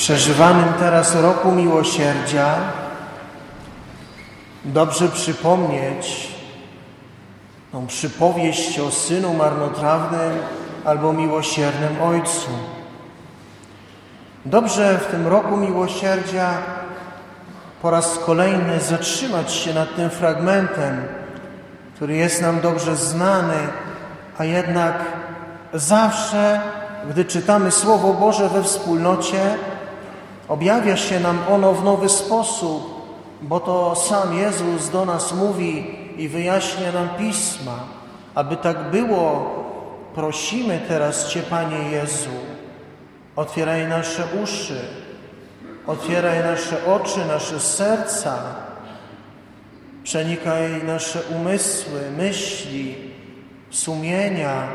przeżywanym teraz roku miłosierdzia dobrze przypomnieć tą przypowieść o synu marnotrawnym albo miłosiernym ojcu. Dobrze w tym roku miłosierdzia po raz kolejny zatrzymać się nad tym fragmentem, który jest nam dobrze znany, a jednak zawsze, gdy czytamy Słowo Boże we wspólnocie, objawia się nam ono w nowy sposób, bo to sam Jezus do nas mówi i wyjaśnia nam pisma. Aby tak było, prosimy teraz Cię, Panie Jezu, otwieraj nasze uszy, otwieraj nasze oczy, nasze serca, przenikaj nasze umysły, myśli, sumienia,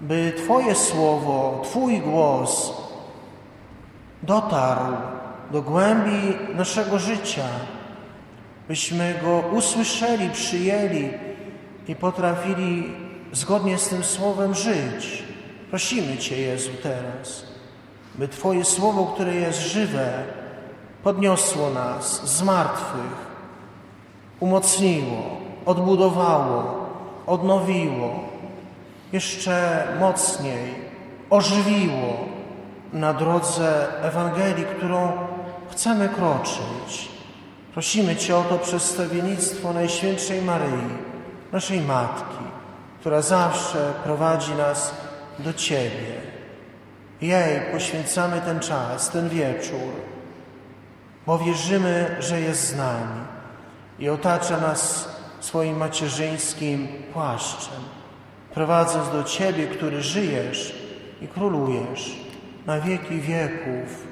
by Twoje słowo, Twój głos dotarł do głębi naszego życia, byśmy go usłyszeli, przyjęli i potrafili zgodnie z tym słowem żyć. Prosimy Cię, Jezu, teraz, by Twoje słowo, które jest żywe, podniosło nas z martwych, umocniło, odbudowało, odnowiło, jeszcze mocniej ożywiło na drodze Ewangelii, którą chcemy kroczyć. Prosimy Cię o to przedstawiennictwo Najświętszej Maryi, naszej Matki, która zawsze prowadzi nas do Ciebie. Jej poświęcamy ten czas, ten wieczór, bo wierzymy, że jest z nami i otacza nas swoim macierzyńskim płaszczem, prowadząc do Ciebie, który żyjesz i królujesz na wieki wieków.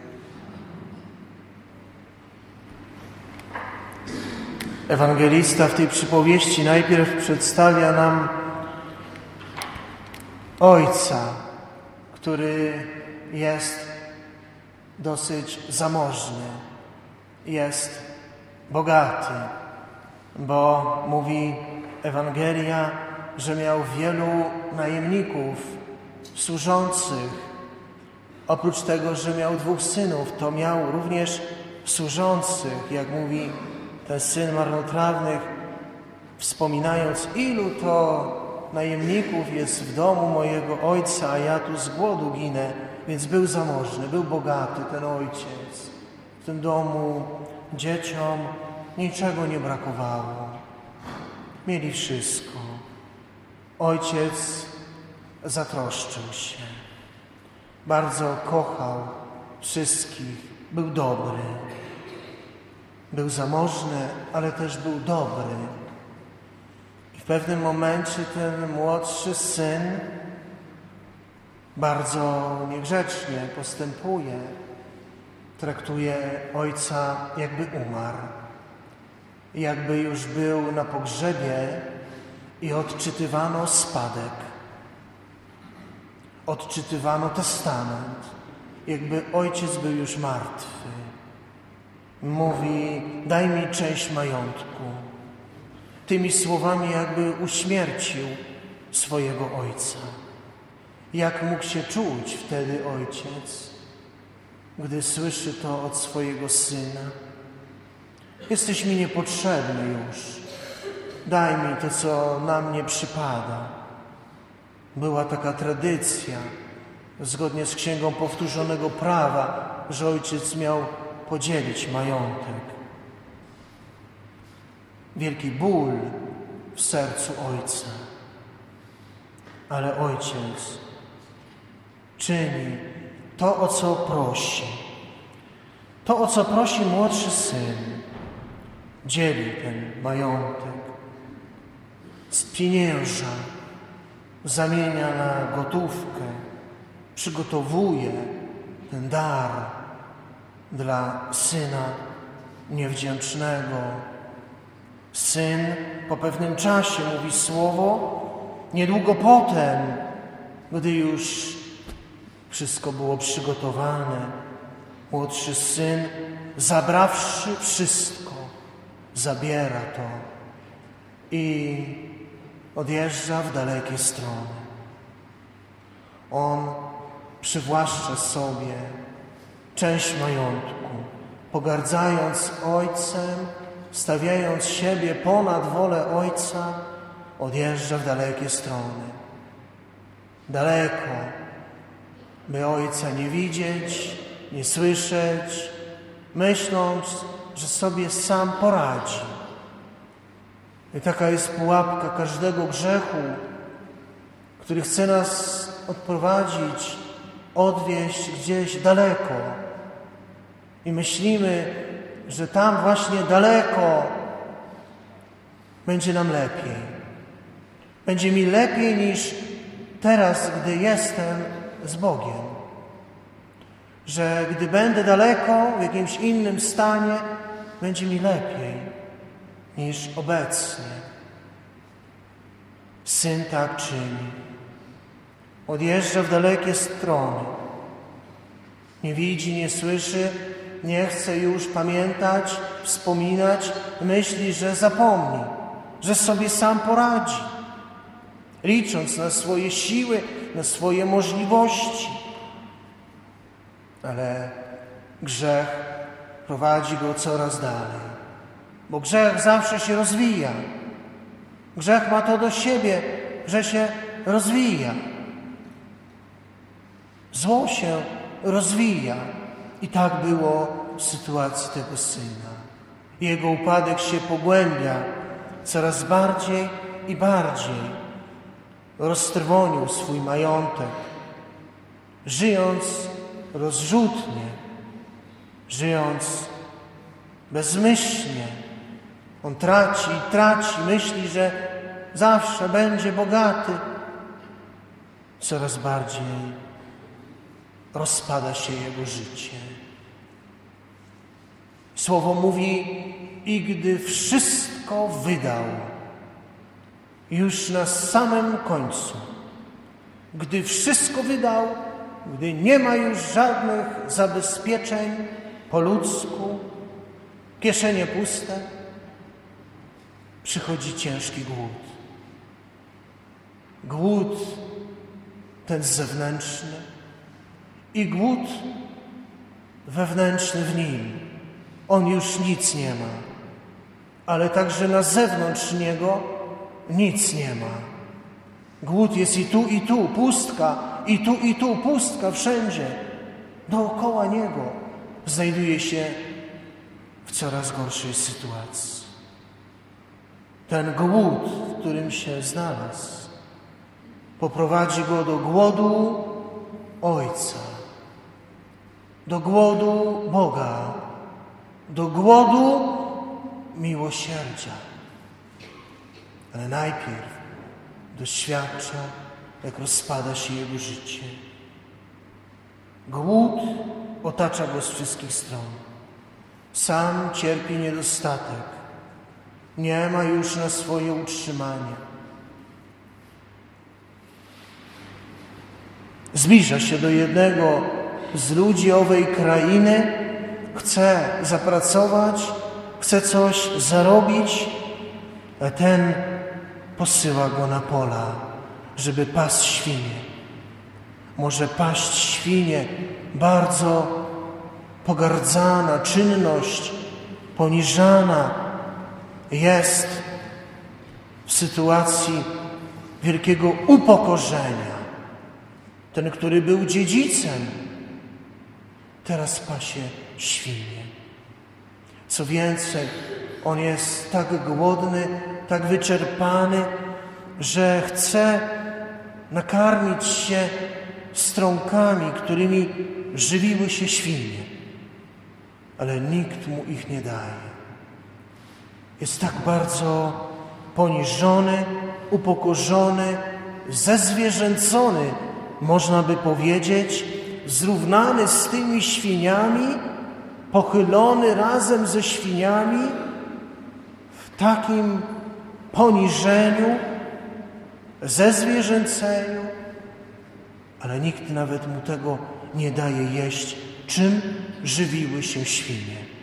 Ewangelista w tej przypowieści najpierw przedstawia nam Ojca, który jest dosyć zamożny, jest bogaty, bo mówi Ewangelia, że miał wielu najemników służących. Oprócz tego, że miał dwóch synów, to miał również służących, jak mówi ten syn marnotrawnych, wspominając, ilu to najemników jest w domu mojego ojca, a ja tu z głodu ginę. Więc był zamożny, był bogaty ten ojciec. W tym domu dzieciom niczego nie brakowało. Mieli wszystko. Ojciec zatroszczył się. Bardzo kochał wszystkich. Był dobry. Był zamożny, ale też był dobry. I w pewnym momencie ten młodszy syn bardzo niegrzecznie postępuje. Traktuje ojca, jakby umarł. Jakby już był na pogrzebie i odczytywano spadek. Odczytywano testament, jakby ojciec był już martwy. Mówi: Daj mi część majątku. Tymi słowami, jakby uśmiercił swojego ojca. Jak mógł się czuć wtedy ojciec, gdy słyszy to od swojego syna? Jesteś mi niepotrzebny już. Daj mi to, co na mnie przypada. Była taka tradycja, zgodnie z księgą powtórzonego prawa, że ojciec miał podzielić majątek. Wielki ból w sercu ojca. Ale ojciec czyni to, o co prosi. To, o co prosi młodszy syn, dzieli ten majątek. Spienięża, zamienia na gotówkę, przygotowuje ten dar dla syna niewdzięcznego. Syn po pewnym czasie mówi słowo, niedługo potem, gdy już wszystko było przygotowane, młodszy syn, zabrawszy wszystko, zabiera to i odjeżdża w dalekie strony. On przywłaszcza sobie część majątku, pogardzając Ojcem, stawiając siebie ponad wolę Ojca, odjeżdża w dalekie strony. Daleko, by Ojca nie widzieć, nie słyszeć, myśląc, że sobie sam poradzi. I taka jest pułapka każdego grzechu, który chce nas odprowadzić, odwieźć gdzieś daleko. I myślimy, że tam właśnie daleko będzie nam lepiej. Będzie mi lepiej niż teraz, gdy jestem z Bogiem. Że gdy będę daleko, w jakimś innym stanie, będzie mi lepiej niż obecnie. Syn tak czyni. Odjeżdża w dalekie strony. Nie widzi, nie słyszy, nie chce już pamiętać, wspominać, myśli, że zapomni, że sobie sam poradzi, licząc na swoje siły, na swoje możliwości. Ale grzech prowadzi go coraz dalej, bo grzech zawsze się rozwija. Grzech ma to do siebie, że się rozwija. Zło się rozwija. I tak było w sytuacji tego syna. Jego upadek się pogłębia coraz bardziej i bardziej. Roztrwonił swój majątek, żyjąc rozrzutnie, żyjąc bezmyślnie. On traci traci, myśli, że zawsze będzie bogaty. Coraz bardziej rozpada się jego życie. Słowo mówi, i gdy wszystko wydał, już na samym końcu, gdy wszystko wydał, gdy nie ma już żadnych zabezpieczeń po ludzku, kieszenie puste, przychodzi ciężki głód. Głód ten zewnętrzny, i głód wewnętrzny w nim. On już nic nie ma, ale także na zewnątrz niego nic nie ma. Głód jest i tu, i tu, pustka, i tu, i tu, pustka, wszędzie. Dookoła niego znajduje się w coraz gorszej sytuacji. Ten głód, w którym się znalazł, poprowadzi go do głodu Ojca do głodu Boga, do głodu miłosierdzia. Ale najpierw doświadcza, jak rozpada się jego życie. Głód otacza go z wszystkich stron. Sam cierpi niedostatek. Nie ma już na swoje utrzymanie. Zbliża się do jednego z ludzi owej krainy, chce zapracować, chce coś zarobić, a ten posyła go na pola, żeby paść świnie. Może paść świnie, bardzo pogardzana czynność, poniżana jest w sytuacji wielkiego upokorzenia. Ten, który był dziedzicem, teraz pasie świnie. Co więcej, on jest tak głodny, tak wyczerpany, że chce nakarmić się strąkami, którymi żywiły się świnie, ale nikt mu ich nie daje. Jest tak bardzo poniżony, upokorzony, zezwierzęcony, można by powiedzieć, zrównany z tymi świniami, pochylony razem ze świniami w takim poniżeniu, ze zwierzęceniu, ale nikt nawet mu tego nie daje jeść, czym żywiły się świnie.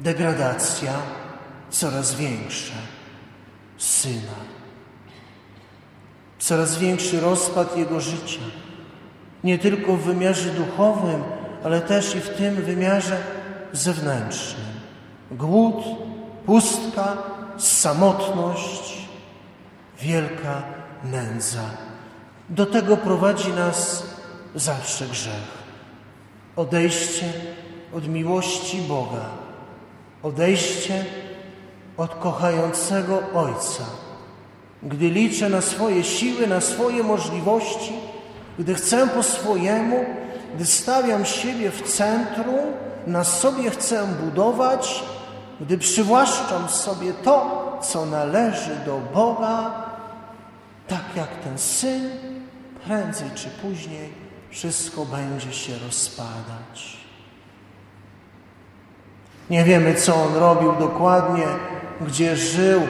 Degradacja coraz większa syna. Coraz większy rozpad jego życia nie tylko w wymiarze duchowym, ale też i w tym wymiarze zewnętrznym. Głód, pustka, samotność, wielka nędza. Do tego prowadzi nas zawsze grzech. Odejście od miłości Boga, odejście od kochającego Ojca. Gdy liczę na swoje siły, na swoje możliwości, gdy chcę po swojemu, gdy stawiam siebie w centrum, na sobie chcę budować, gdy przywłaszczam sobie to, co należy do Boga, tak jak ten syn, prędzej czy później wszystko będzie się rozpadać. Nie wiemy, co on robił dokładnie, gdzie żył,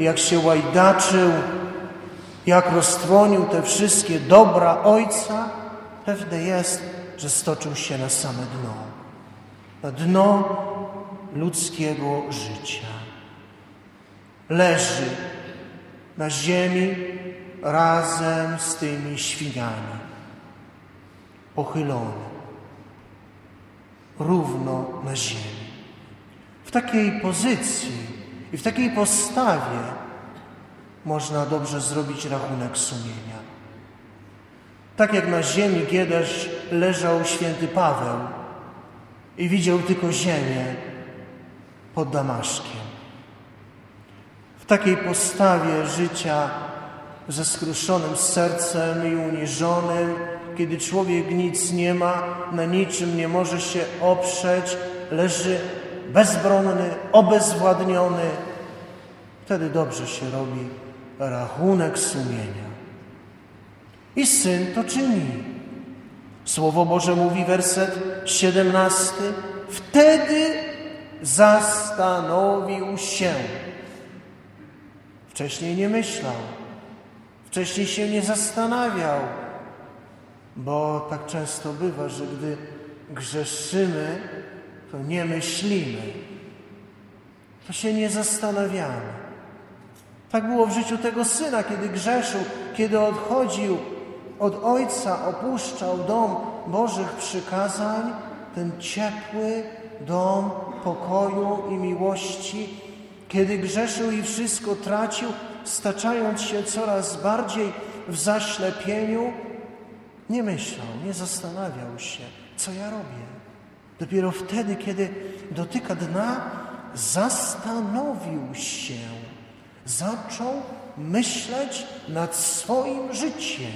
jak się łajdaczył, jak roztrwonił te wszystkie dobra Ojca. Pewne jest, że stoczył się na same dno. Na dno ludzkiego życia. Leży na ziemi razem z tymi świniami. Pochylony. Równo na ziemi. Takiej pozycji i w takiej postawie można dobrze zrobić rachunek sumienia. Tak jak na ziemi kiedyś leżał święty Paweł i widział tylko ziemię pod Damaszkiem. W takiej postawie życia ze skruszonym sercem i uniżonym, kiedy człowiek nic nie ma, na niczym nie może się oprzeć, leży bezbronny, obezwładniony, wtedy dobrze się robi rachunek sumienia. I syn to czyni. Słowo Boże mówi, werset 17. Wtedy zastanowił się. Wcześniej nie myślał, wcześniej się nie zastanawiał, bo tak często bywa, że gdy grzeszymy, to nie myślimy, to się nie zastanawiamy. Tak było w życiu tego syna, kiedy grzeszył, kiedy odchodził od ojca, opuszczał dom Bożych przykazań, ten ciepły dom pokoju i miłości, kiedy grzeszył i wszystko tracił, staczając się coraz bardziej w zaślepieniu, nie myślał, nie zastanawiał się, co ja robię. Dopiero wtedy, kiedy dotyka dna, zastanowił się, zaczął myśleć nad swoim życiem.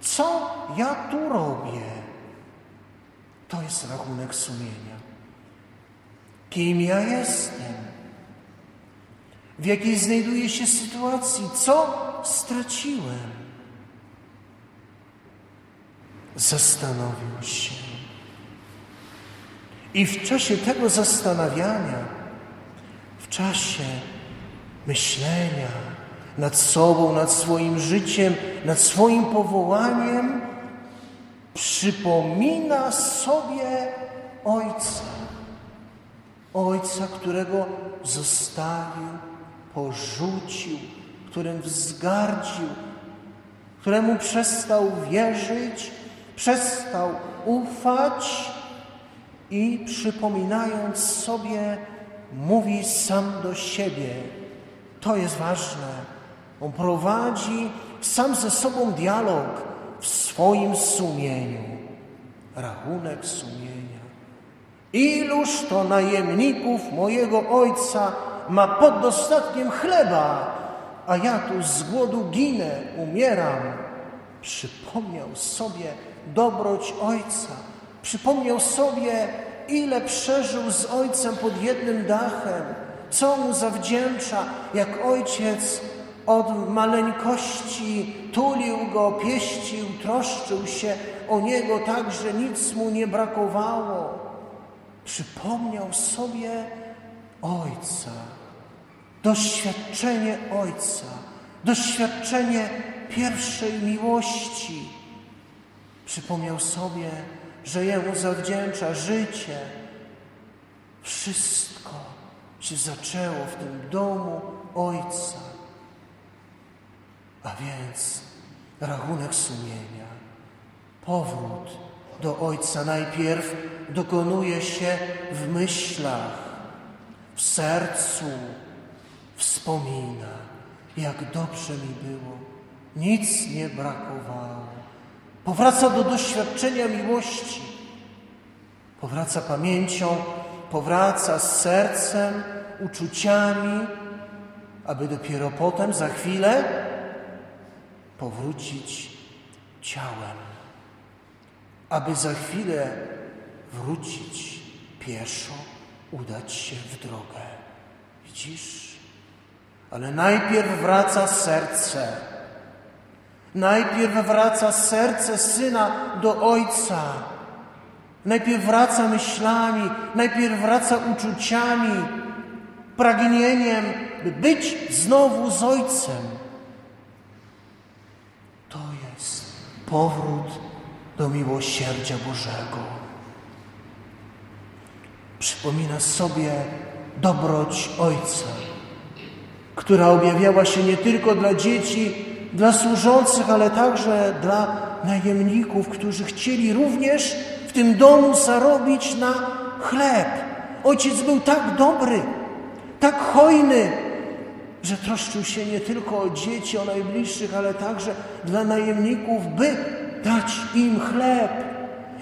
Co ja tu robię? To jest rachunek sumienia. Kim ja jestem? W jakiej znajduję się sytuacji? Co straciłem? Zastanowił się. I w czasie tego zastanawiania, w czasie myślenia nad sobą, nad swoim życiem, nad swoim powołaniem, przypomina sobie Ojca. Ojca, którego zostawił, porzucił, którym wzgardził, któremu przestał wierzyć, przestał ufać i przypominając sobie, mówi sam do siebie. To jest ważne. On prowadzi sam ze sobą dialog w swoim sumieniu. Rachunek sumienia. Iluż to najemników mojego ojca ma pod dostatkiem chleba, a ja tu z głodu ginę, umieram. Przypomniał sobie dobroć ojca Przypomniał sobie, ile przeżył z ojcem pod jednym dachem, co mu zawdzięcza, jak ojciec od maleńkości tulił go, pieścił, troszczył się o niego tak, że nic mu nie brakowało. Przypomniał sobie ojca, doświadczenie ojca, doświadczenie pierwszej miłości. Przypomniał sobie, że Jemu zawdzięcza życie. Wszystko się zaczęło w tym domu Ojca. A więc rachunek sumienia, powrót do Ojca najpierw dokonuje się w myślach, w sercu, wspomina, jak dobrze mi było, nic nie brakowało. Powraca do doświadczenia miłości, powraca pamięcią, powraca z sercem, uczuciami, aby dopiero potem, za chwilę, powrócić ciałem, aby za chwilę wrócić pieszo, udać się w drogę. Widzisz? Ale najpierw wraca serce. Najpierw wraca serce syna do ojca. Najpierw wraca myślami, najpierw wraca uczuciami, pragnieniem, by być znowu z ojcem. To jest powrót do miłosierdzia Bożego. Przypomina sobie dobroć Ojca, która objawiała się nie tylko dla dzieci, dla służących, ale także dla najemników, którzy chcieli również w tym domu zarobić na chleb. Ojciec był tak dobry, tak hojny, że troszczył się nie tylko o dzieci, o najbliższych, ale także dla najemników, by dać im chleb.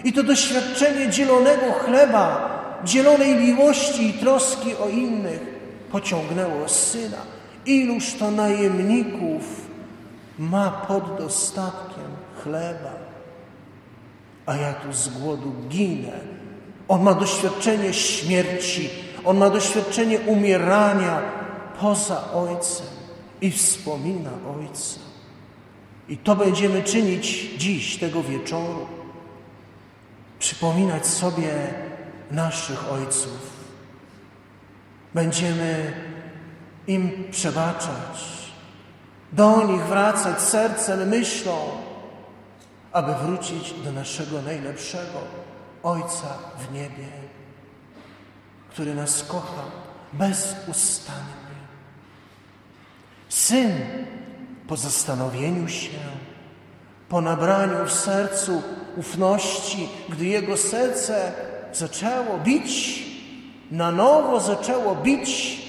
I to doświadczenie dzielonego chleba, dzielonej miłości i troski o innych pociągnęło syna. Iluż to najemników ma pod dostatkiem chleba, a ja tu z głodu ginę. On ma doświadczenie śmierci, on ma doświadczenie umierania poza Ojcem i wspomina Ojca. I to będziemy czynić dziś, tego wieczoru. Przypominać sobie naszych ojców. Będziemy im przebaczać, do nich wracać sercem, myślą, aby wrócić do naszego najlepszego Ojca w niebie, który nas kocha bezustannie. Syn po zastanowieniu się, po nabraniu w sercu ufności, gdy jego serce zaczęło bić, na nowo zaczęło bić,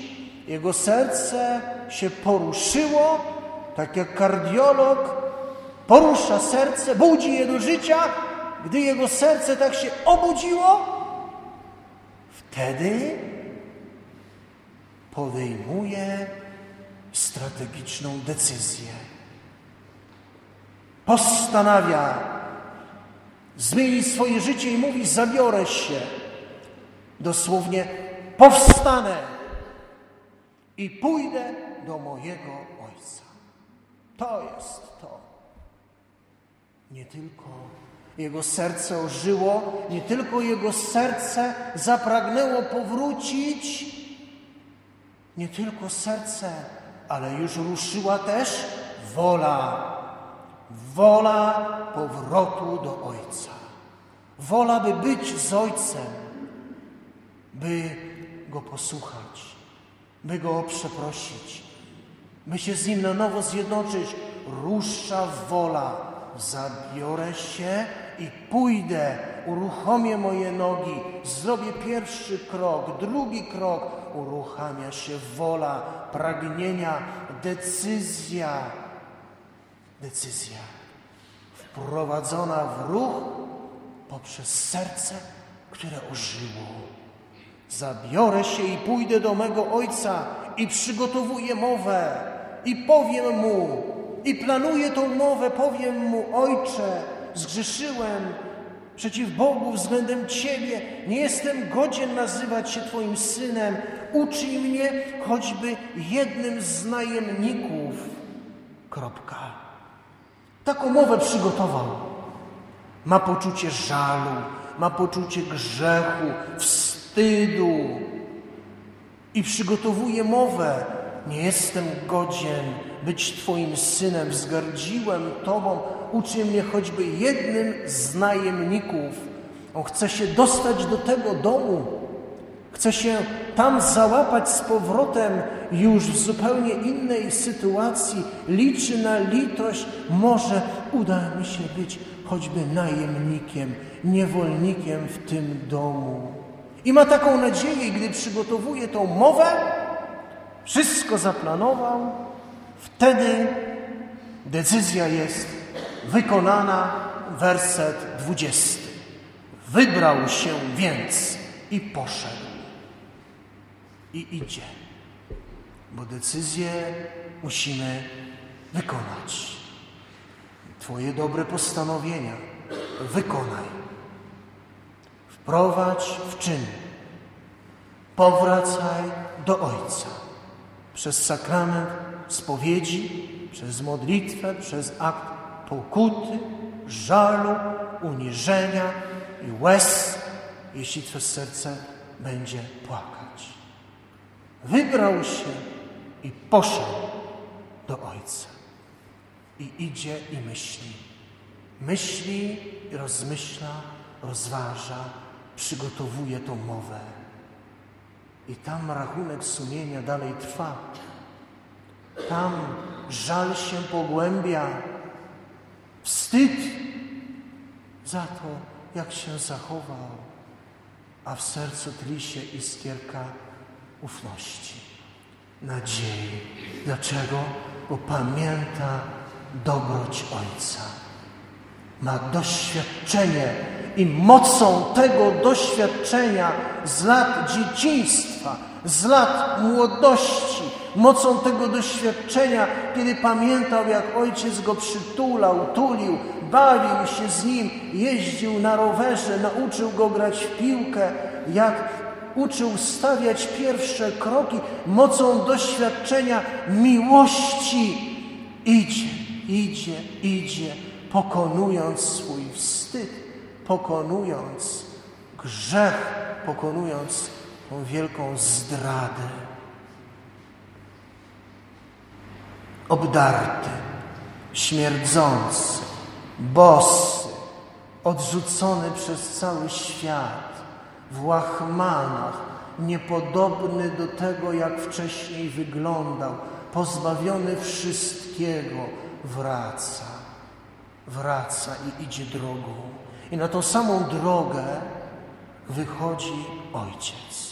jego serce się poruszyło, tak jak kardiolog porusza serce, budzi je do życia, gdy jego serce tak się obudziło, wtedy podejmuje strategiczną decyzję. Postanawia zmienić swoje życie i mówi: Zabiorę się. Dosłownie powstanę i pójdę do mojego. To jest to. Nie tylko jego serce ożyło, nie tylko jego serce zapragnęło powrócić, nie tylko serce, ale już ruszyła też wola. Wola powrotu do Ojca. Wola, by być z Ojcem, by Go posłuchać, by Go przeprosić, by się z Nim na nowo zjednoczyć. Rusza wola. Zabiorę się i pójdę, uruchomię moje nogi, zrobię pierwszy krok, drugi krok, uruchamia się wola, pragnienia, decyzja. Decyzja wprowadzona w ruch poprzez serce, które ożyło. Zabiorę się i pójdę do mego ojca i przygotowuję mowę i powiem mu, i planuję tą mowę, powiem mu, ojcze, zgrzeszyłem, przeciw Bogu względem Ciebie. Nie jestem godzien nazywać się Twoim synem. Uczyj mnie choćby jednym z najemników. Kropka. Taką mowę przygotował. Ma poczucie żalu, ma poczucie grzechu, wstydu i przygotowuje mowę. Nie jestem godzien być Twoim synem, wzgardziłem Tobą, uczy mnie choćby jednym z najemników. On chce się dostać do tego domu, Chce się tam załapać z powrotem już w zupełnie innej sytuacji. Liczy na litość. Może uda mi się być choćby najemnikiem, niewolnikiem w tym domu. I ma taką nadzieję, gdy przygotowuje tą mowę, wszystko zaplanował, wtedy decyzja jest wykonana, werset dwudziesty. Wybrał się więc i poszedł. I idzie, bo decyzję musimy wykonać. Twoje dobre postanowienia wykonaj. Wprowadź w czyn. Powracaj do Ojca przez sakrament spowiedzi, przez modlitwę, przez akt pokuty, żalu, uniżenia i łez, jeśli Twoje serce będzie płakać. Wybrał się i poszedł do Ojca. I idzie i myśli. Myśli rozmyśla, rozważa, przygotowuje tą mowę. I tam rachunek sumienia dalej trwa. Tam żal się pogłębia, wstyd za to, jak się zachował, a w sercu tli się iskierka ufności, nadziei. Dlaczego? Bo pamięta dobroć Ojca. Ma doświadczenie i mocą tego doświadczenia z lat dzieciństwa, z lat młodości, mocą tego doświadczenia, kiedy pamiętał, jak ojciec go przytulał, tulił, bawił się z nim, jeździł na rowerze, nauczył go grać w piłkę, jak uczył stawiać pierwsze kroki, mocą doświadczenia miłości. Idzie, idzie, idzie, pokonując swój wstyd pokonując grzech, pokonując tą wielką zdradę. Obdarty, śmierdzący, bosy, odrzucony przez cały świat, w łachmanach, niepodobny do tego, jak wcześniej wyglądał, pozbawiony wszystkiego, wraca, wraca i idzie drogą i na tą samą drogę wychodzi ojciec.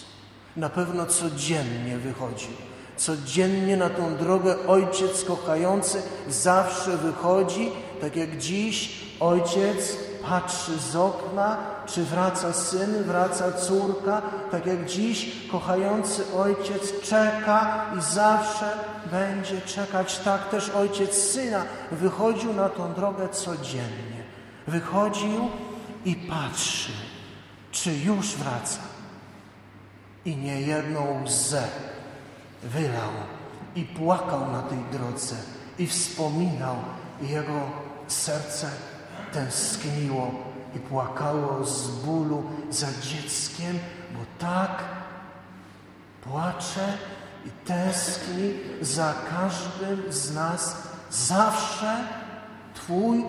Na pewno codziennie wychodził. Codziennie na tą drogę ojciec kochający zawsze wychodzi, tak jak dziś ojciec patrzy z okna, czy wraca syn, wraca córka, tak jak dziś kochający ojciec czeka i zawsze będzie czekać. Tak też ojciec syna wychodził na tą drogę codziennie. Wychodził i patrzy, czy już wraca. I niejedną łzę wylał i płakał na tej drodze i wspominał, i jego serce tęskniło i płakało z bólu za dzieckiem, bo tak płacze i tęskni za każdym z nas. Zawsze Twój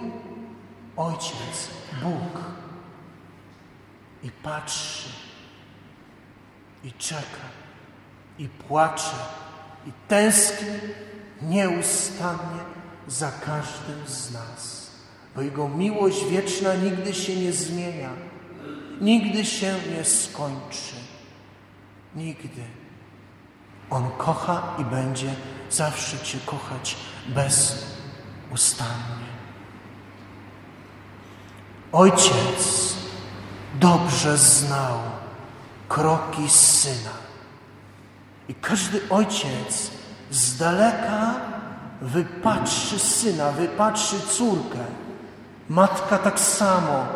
Ojciec, Bóg i patrzy, i czeka, i płacze, i tęskni nieustannie za każdym z nas, bo Jego miłość wieczna nigdy się nie zmienia, nigdy się nie skończy. Nigdy. On kocha i będzie zawsze Cię kochać bezustannie. Ojciec dobrze znał kroki syna. I każdy ojciec z daleka wypatrzy syna, wypatrzy córkę. Matka tak samo,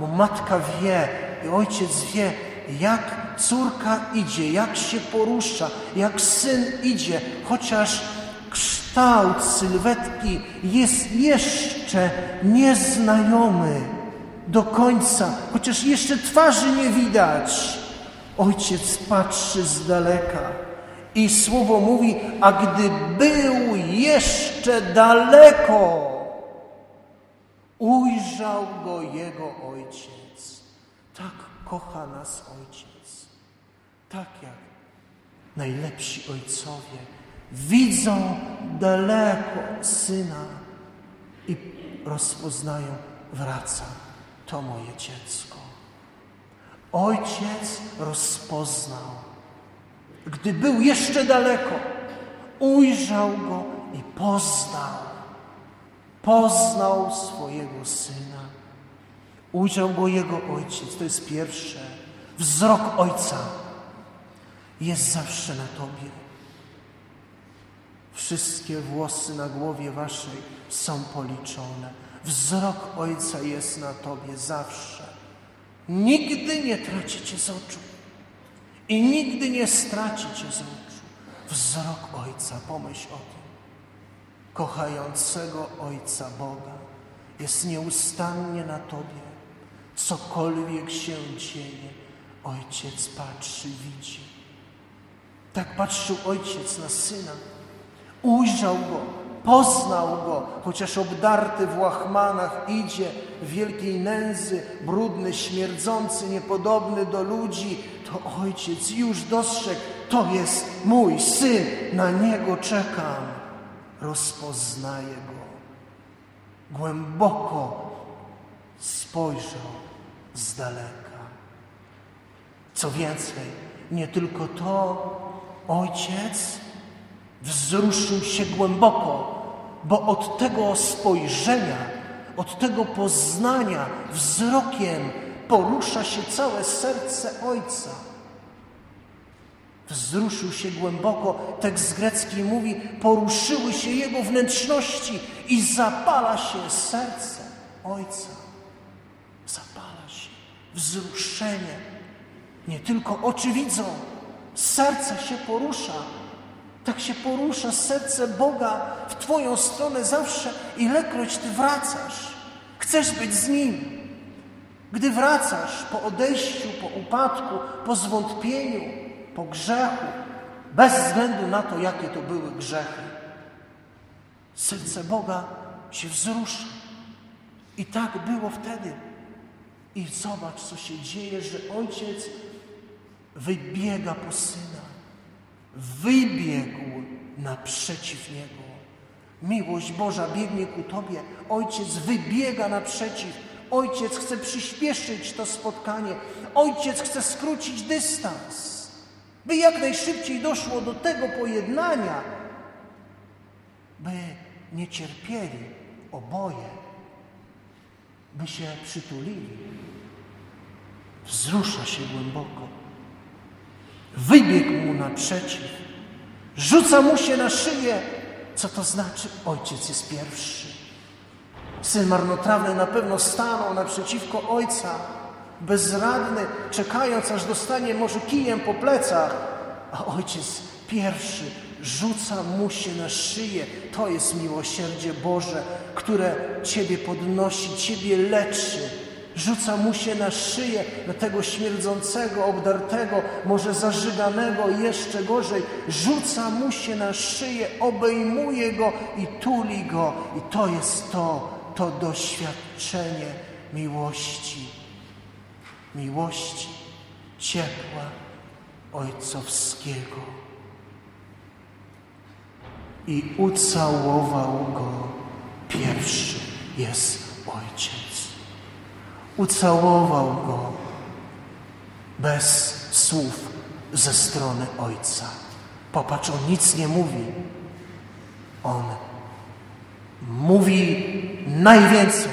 bo matka wie i ojciec wie, jak córka idzie, jak się porusza, jak syn idzie, chociaż kształt sylwetki jest jeszcze nieznajomy do końca, chociaż jeszcze twarzy nie widać. Ojciec patrzy z daleka i słowo mówi, a gdy był jeszcze daleko, ujrzał go jego ojciec. Tak kocha nas ojciec. Tak jak najlepsi ojcowie widzą daleko syna i rozpoznają, wraca, to moje dziecko. Ojciec rozpoznał, gdy był jeszcze daleko, ujrzał go i poznał. Poznał swojego syna. Ujrzał go jego ojciec. To jest pierwsze. Wzrok ojca jest zawsze na tobie. Wszystkie włosy na głowie waszej są policzone. Wzrok Ojca jest na tobie zawsze. Nigdy nie tracicie z oczu i nigdy nie stracicie z oczu. Wzrok Ojca, pomyśl o tym. Kochającego Ojca Boga jest nieustannie na tobie. Cokolwiek się dzieje, Ojciec patrzy, widzi. Tak patrzył Ojciec na Syna. Ujrzał Go, poznał Go, chociaż obdarty w łachmanach idzie w wielkiej nędzy, brudny, śmierdzący, niepodobny do ludzi, to Ojciec już dostrzegł, to jest mój Syn, na Niego czekam. Rozpoznaje Go. Głęboko spojrzał z daleka. Co więcej, nie tylko to, Ojciec wzruszył się głęboko, bo od tego spojrzenia, od tego poznania wzrokiem porusza się całe serce Ojca. Wzruszył się głęboko, tekst grecki mówi, poruszyły się jego wnętrzności i zapala się serce Ojca. Zapala się wzruszenie. Nie tylko oczy widzą, serce się porusza, tak się porusza serce Boga w Twoją stronę zawsze, ilekroć Ty wracasz. Chcesz być z Nim. Gdy wracasz po odejściu, po upadku, po zwątpieniu, po grzechu, bez względu na to, jakie to były grzechy, serce Boga się wzrusza. I tak było wtedy. I zobacz, co się dzieje, że ojciec wybiega po syna wybiegł naprzeciw niego. Miłość Boża biegnie ku Tobie. Ojciec wybiega naprzeciw. Ojciec chce przyspieszyć to spotkanie. Ojciec chce skrócić dystans, by jak najszybciej doszło do tego pojednania, by nie cierpieli oboje, by się przytulili. Wzrusza się głęboko. Wybiegł mu naprzeciw, rzuca mu się na szyję. Co to znaczy? Ojciec jest pierwszy. Syn marnotrawny na pewno stanął naprzeciwko ojca, bezradny, czekając aż dostanie może kijem po plecach, a ojciec pierwszy rzuca mu się na szyję. To jest miłosierdzie Boże, które Ciebie podnosi, Ciebie leczy Rzuca mu się na szyję, na tego śmierdzącego, obdartego, może zażyganego, jeszcze gorzej. Rzuca mu się na szyję, obejmuje go i tuli go. I to jest to, to doświadczenie miłości. Miłości, ciepła ojcowskiego. I ucałował go pierwszy jest ojciec. Ucałował go bez słów ze strony ojca. Popatrz, on nic nie mówi. On mówi najwięcej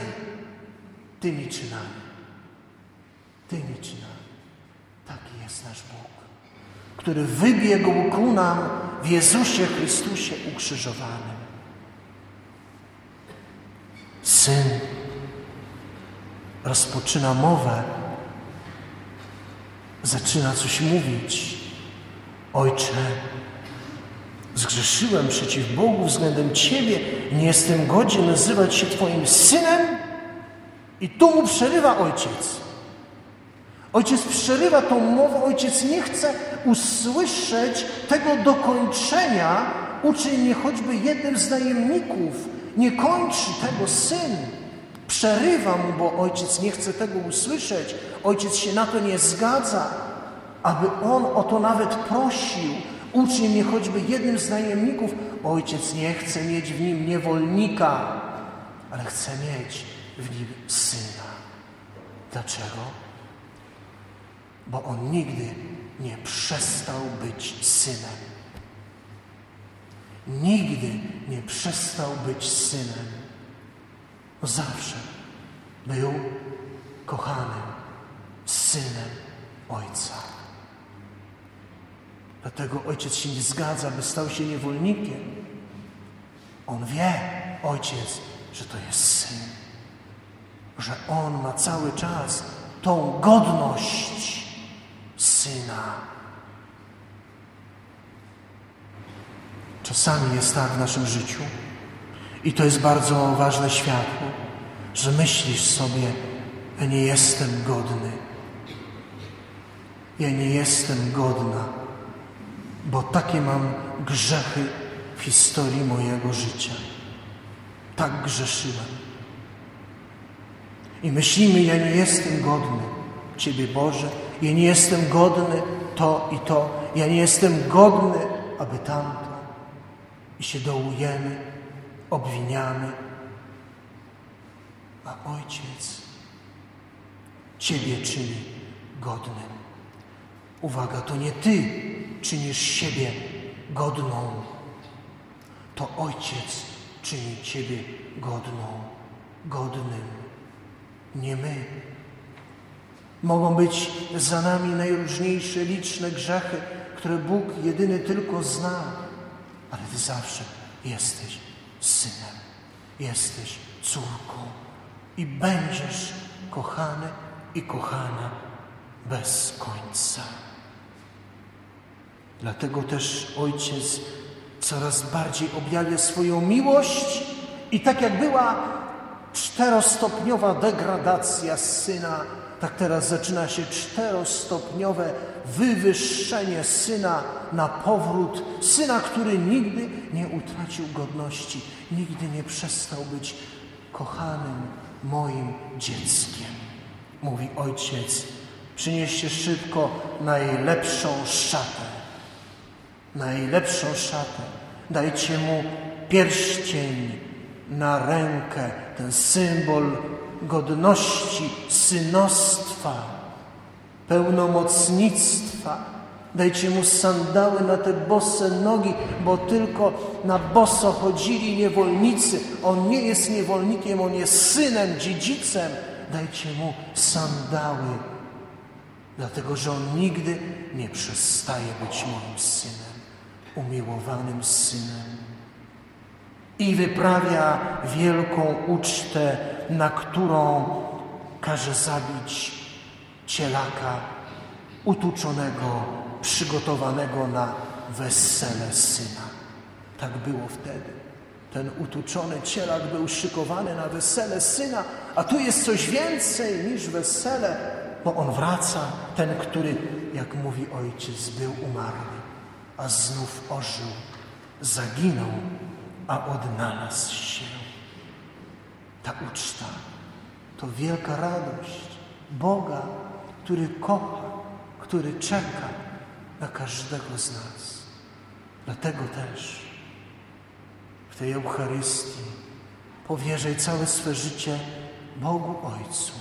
tymi czynami. Tymi czynami. Taki jest nasz Bóg, który wybiegł ku nam w Jezusie Chrystusie ukrzyżowanym. Syn rozpoczyna mowę, zaczyna coś mówić. Ojcze, zgrzeszyłem przeciw Bogu względem Ciebie, nie jestem godzien nazywać się Twoim synem. I tu mu przerywa ojciec. Ojciec przerywa tą mowę, ojciec nie chce usłyszeć tego dokończenia. Uczyń mnie choćby jednym z najemników. Nie kończy tego syn. Przerywa mu, bo ojciec nie chce tego usłyszeć. Ojciec się na to nie zgadza. aby on o to nawet prosił. Uczyń mnie choćby jednym z najemników. Ojciec nie chce mieć w nim niewolnika, ale chce mieć w nim syna. Dlaczego? Bo on nigdy nie przestał być synem. Nigdy nie przestał być synem. Bo zawsze był kochanym synem Ojca. Dlatego ojciec się nie zgadza, by stał się niewolnikiem. On wie, ojciec, że to jest syn, że on ma cały czas tą godność syna. Czasami jest tak w naszym życiu, i to jest bardzo ważne światło, że myślisz sobie, ja nie jestem godny. Ja nie jestem godna, bo takie mam grzechy w historii mojego życia. Tak grzeszyłem. I myślimy, ja nie jestem godny Ciebie, Boże, ja nie jestem godny to i to, ja nie jestem godny, aby tamto. I się dołujemy, obwiniamy. A Ojciec Ciebie czyni godnym. Uwaga, to nie Ty czynisz siebie godną, to Ojciec czyni Ciebie godną, godnym, nie my. Mogą być za nami najróżniejsze, liczne grzechy, które Bóg jedyny tylko zna, ale Ty zawsze jesteś synem, jesteś córką i będziesz kochany i kochana bez końca. Dlatego też Ojciec coraz bardziej objawia swoją miłość i tak jak była czterostopniowa degradacja syna, tak teraz zaczyna się czterostopniowe wywyższenie syna na powrót, syna, który nigdy nie utracił godności, nigdy nie przestał być kochanym moim dzieckiem. Mówi ojciec, przynieście szybko najlepszą szatę najlepszą szatę. Dajcie mu pierścień na rękę, ten symbol godności, synostwa, pełnomocnictwa. Dajcie mu sandały na te bose nogi, bo tylko na boso chodzili niewolnicy. On nie jest niewolnikiem, on jest synem, dziedzicem. Dajcie mu sandały, dlatego że on nigdy nie przestaje być moim synem umiłowanym Synem i wyprawia wielką ucztę, na którą każe zabić cielaka utuczonego, przygotowanego na wesele Syna. Tak było wtedy. Ten utuczony cielak był szykowany na wesele Syna, a tu jest coś więcej niż wesele, bo on wraca, ten, który, jak mówi ojciec, był umarły a znów ożył, zaginął, a odnalazł się. Ta uczta to wielka radość Boga, który kocha, który czeka na każdego z nas. Dlatego też w tej Eucharystii powierzaj całe swe życie Bogu Ojcu.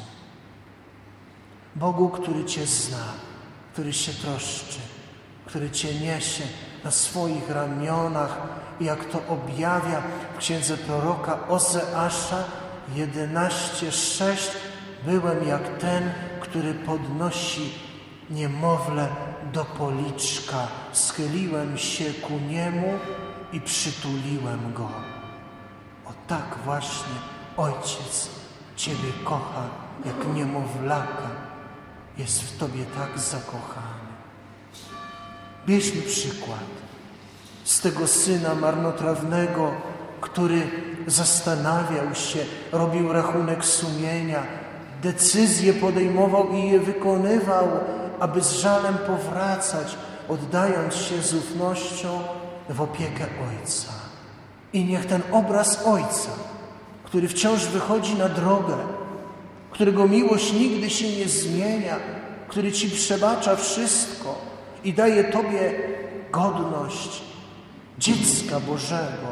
Bogu, który Cię zna, który się troszczy, który Cię niesie na swoich ramionach, jak to objawia w księdze proroka Ozeasza 11:6. Byłem jak ten, który podnosi niemowlę do policzka. Schyliłem się ku niemu i przytuliłem go. O tak właśnie Ojciec Ciebie kocha, jak niemowlaka. Jest w Tobie tak zakochany. Bierzmy przykład z tego syna marnotrawnego, który zastanawiał się, robił rachunek sumienia, decyzje podejmował i je wykonywał, aby z żalem powracać, oddając się z ufnością w opiekę Ojca. I niech ten obraz Ojca, który wciąż wychodzi na drogę, którego miłość nigdy się nie zmienia, który Ci przebacza wszystko i daje Tobie godność dziecka Bożego,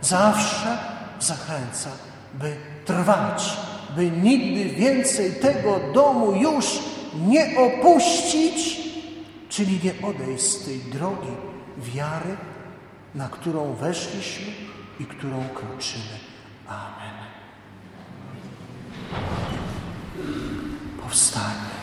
zawsze zachęca, by trwać, by nigdy więcej tego domu już nie opuścić, czyli nie odejść z tej drogi wiary, na którą weszliśmy i którą kroczymy. Amen. Powstań.